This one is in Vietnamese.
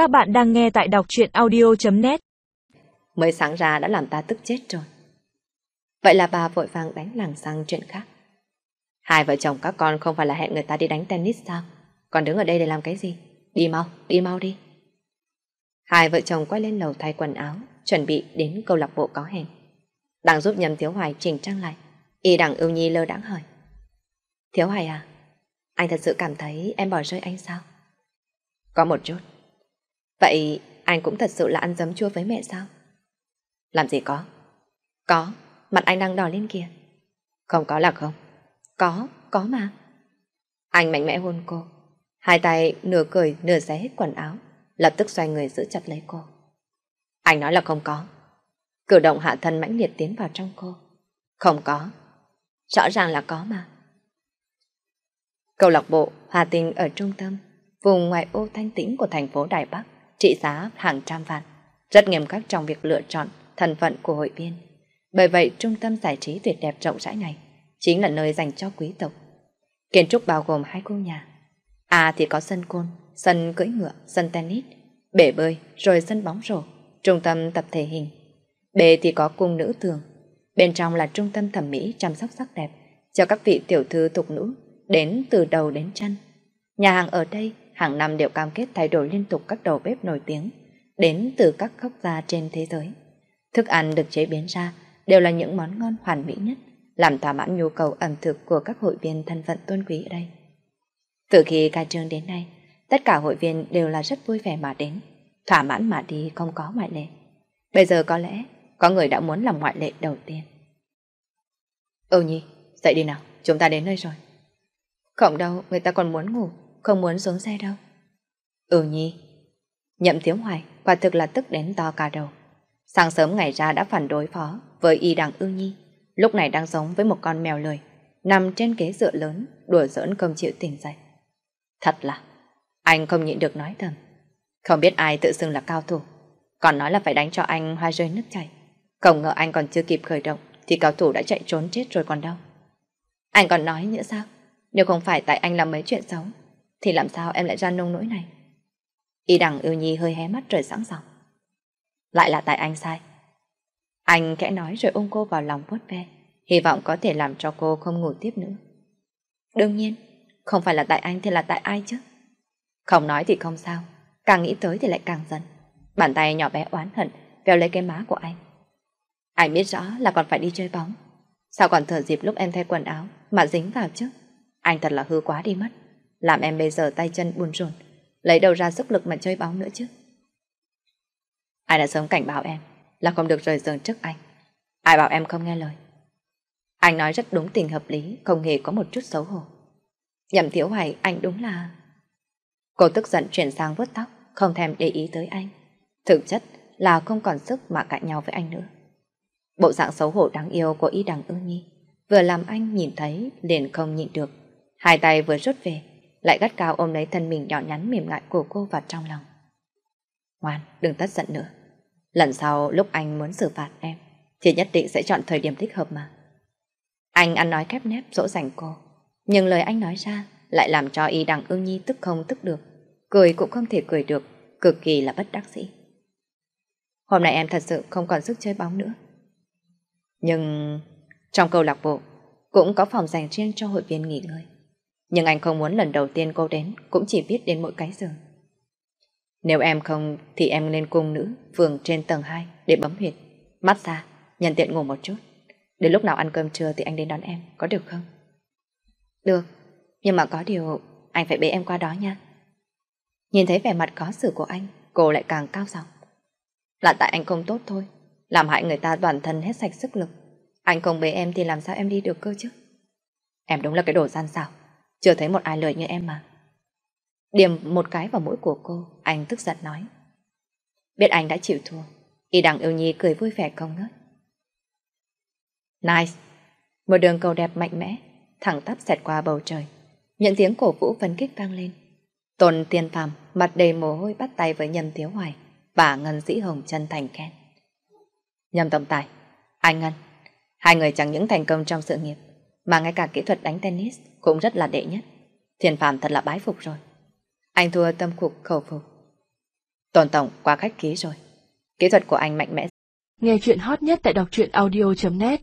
Các bạn đang nghe tại đọc truyện audio.net Mới sáng ra đã làm ta tức chết rồi. Vậy là bà vội vàng đánh làng sang chuyện khác. Hai vợ chồng các con không phải là hẹn người ta đi đánh tennis sao? Còn đứng ở đây để làm cái gì? Đi mau, đi mau đi. Hai vợ chồng quay lên lầu thay quần áo, chuẩn bị đến câu lạc bộ có hẹn. Đang giúp nhầm Thiếu Hoài chỉnh trang lại. Y đẳng ưu nhi lơ đãng hỏi. Thiếu Hoài à, anh thật sự cảm thấy em bỏ rơi anh sao? Có một chút. Vậy anh cũng thật sự là ăn dấm chua với mẹ sao? Làm gì có? Có, mặt anh đang đỏ lên kìa. Không có là không? Có, có mà. Anh mạnh mẽ hôn cô. Hai tay nửa cười nửa xé hết quần áo, lập tức xoay người giữ chặt lấy cô. Anh nói là không có. Cử động hạ thân mãnh liệt tiến vào trong cô. Không có. Rõ ràng là có mà. Câu lạc bộ Hòa Tình ở trung tâm, vùng ngoại ô thanh tĩnh của thành phố Đài Bắc, trị giá hàng trăm vạn, rất nghiêm khắc trong việc lựa chọn thân phận của hội viên. Bởi vậy, trung tâm giải trí tuyệt đẹp rộng rãi này chính là nơi dành cho quý tộc. Kiến trúc bao gồm hai khu nhà. A thì có sân côn, sân cưỡi ngựa, sân tennis, bể bơi, rồi sân bóng rổ, trung tâm tập thể hình. B thì có cung nữ thường. Bên trong là trung tâm thẩm mỹ chăm sóc sắc đẹp cho các vị tiểu thư tục nữ đến từ đầu đến chân. Nhà hàng ở đây hàng năm đều cam kết thay đổi liên tục các đầu bếp nổi tiếng đến từ các quốc gia trên thế giới. Thức ăn được chế biến ra đều là những món ngon hoàn mỹ nhất, làm thỏa mãn nhu cầu ẩm thực của các hội viên thân phận tôn quý ở đây. Từ khi khai trương đến nay, tất cả hội viên đều là rất vui vẻ mà đến, thỏa mãn mà đi không có ngoại lệ. Bây giờ có lẽ có người đã muốn làm ngoại lệ đầu tiên. Ừ nhi, dậy đi nào, chúng ta đến nơi rồi. Không đâu, người ta còn muốn ngủ, không muốn xuống xe đâu. Ừ nhi. Nhậm thiếu hoài, quả thực là tức đến to cả đầu. Sáng sớm ngày ra đã phản đối phó với y đằng ưu nhi, lúc này đang sống với một con mèo lười, nằm trên ghế dựa lớn, đùa giỡn không chịu tỉnh dậy. Thật là, anh không nhịn được nói thầm. Không biết ai tự xưng là cao thủ, còn nói là phải đánh cho anh hoa rơi nước chảy. Không ngờ anh còn chưa kịp khởi động, thì cao thủ đã chạy trốn chết rồi còn đâu. Anh còn nói nữa sao? Nếu không phải tại anh làm mấy chuyện xấu, thì làm sao em lại ra nông nỗi này? Y đằng ưu nhi hơi hé mắt trời sẵn sàng. Lại là tại anh sai. Anh kẽ nói rồi ôm cô vào lòng vuốt ve, hy vọng có thể làm cho cô không ngủ tiếp nữa. Đương nhiên, không phải là tại anh thì là tại ai chứ? Không nói thì không sao, càng nghĩ tới thì lại càng giận. Bàn tay nhỏ bé oán hận véo lấy cái má của anh. Anh biết rõ là còn phải đi chơi bóng. Sao còn thở dịp lúc em thay quần áo mà dính vào chứ? Anh thật là hư quá đi mất. Làm em bây giờ tay chân buồn rộn, lấy đầu ra sức lực mà chơi bóng nữa chứ. Ai đã sớm cảnh báo em là không được rời giường trước anh. Ai bảo em không nghe lời. Anh nói rất đúng tình hợp lý, không hề có một chút xấu hổ. Nhậm thiếu hoài anh đúng là... Cô tức giận chuyển sang vuốt tóc, không thèm để ý tới anh. Thực chất là không còn sức mà cãi nhau với anh nữa. Bộ dạng xấu hổ đáng yêu của y đằng ư nhi vừa làm anh nhìn thấy liền không nhịn được. Hai tay vừa rút về, lại gắt cao ôm lấy thân mình nhỏ nhắn mềm mại của cô vào trong lòng. Ngoan, đừng tất giận nữa. Lần sau lúc anh muốn xử phạt em, thì nhất định sẽ chọn thời điểm thích hợp mà. Anh ăn nói khép nép dỗ dành cô, nhưng lời anh nói ra lại làm cho y đằng ương nhi tức không tức được. Cười cũng không thể cười được, cực kỳ là bất đắc dĩ. Hôm nay em thật sự không còn sức chơi bóng nữa. Nhưng trong câu lạc bộ cũng có phòng dành riêng cho hội viên nghỉ ngơi. Nhưng anh không muốn lần đầu tiên cô đến cũng chỉ biết đến mỗi cái giường. Nếu em không thì em lên cung nữ phường trên tầng 2 để bấm huyệt, mắt ra, nhận tiện ngủ một chút. Đến lúc nào ăn cơm trưa thì anh đến đón em, có được không? Được, nhưng mà có điều anh phải bế em qua đó nha. Nhìn thấy vẻ mặt có xử của anh, cô lại càng cao giọng. Là tại anh không tốt thôi, làm hại người ta toàn thân hết sạch sức lực. Anh không bế em thì làm sao em đi được cơ chứ? Em đúng là cái đồ gian xảo, chưa thấy một ai lời như em mà. Điểm một cái vào mũi của cô, anh tức giận nói. Biết anh đã chịu thua, y đằng yêu nhi cười vui vẻ không ngớt. Nice! Một đường cầu đẹp mạnh mẽ, thẳng tắp xẹt qua bầu trời. Những tiếng cổ vũ phấn kích vang lên. Tôn tiên phàm, mặt đầy mồ hôi bắt tay với nhầm thiếu Hoài và Ngân Dĩ Hồng chân thành khen. nhầm tổng tài, anh Ngân, hai người chẳng những thành công trong sự nghiệp, mà ngay cả kỹ thuật đánh tennis cũng rất là đệ nhất. Thiền phàm thật là bái phục rồi. Anh thua tâm cục khẩu phục. Tồn Tổng qua khách ký rồi. Kỹ thuật của anh mạnh mẽ. Nghe chuyện hot nhất tại đọc truyện audio.net